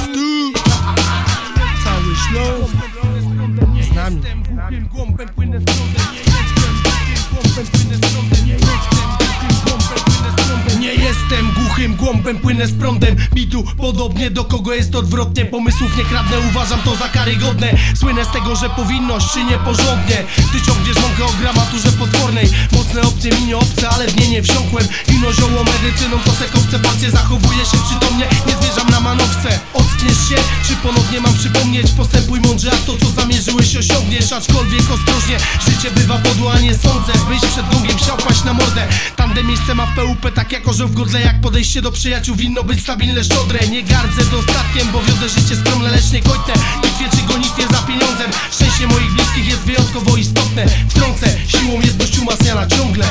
Tu Cały Śląsk Z nami. Głąbem płynę Nie jestem głupim głąbem płynę z prądem Nie jestem głuchym głąbem płynę z prądem. Bitu podobnie do kogo jest odwrotnie. Pomysłów nie kradnę, uważam to za karygodne. Słynę z tego, że powinność czy nieporządnie Ty ciągniesz mąkę o gramaturze potwornej Mocne opcje mi nie obce, ale w nie nie wsiąkłem Ino zioło medycyną to se koncepcję Zachowuję się przytomnie, nie zmierzam na manowce. Ockniesz się, czy ponownie mam przypomnieć? Postępuj mądrze, a to co zamierzyłeś osiągniesz. Aczkolwiek ostrożnie, życie bywa podło, a nie sądzę Byś przed gongiem chciał paść na mordę. Tamte miejsce ma w PUP tak jako, że w godle Jak podejście do przyjaciół winno być stabilne, szczodre. Nie gardzę dostatkiem, bo wiodę życie skromne, lecz nie kojte wyjątkowo istotne. Wtrącę siłą jedność umacniana ciągle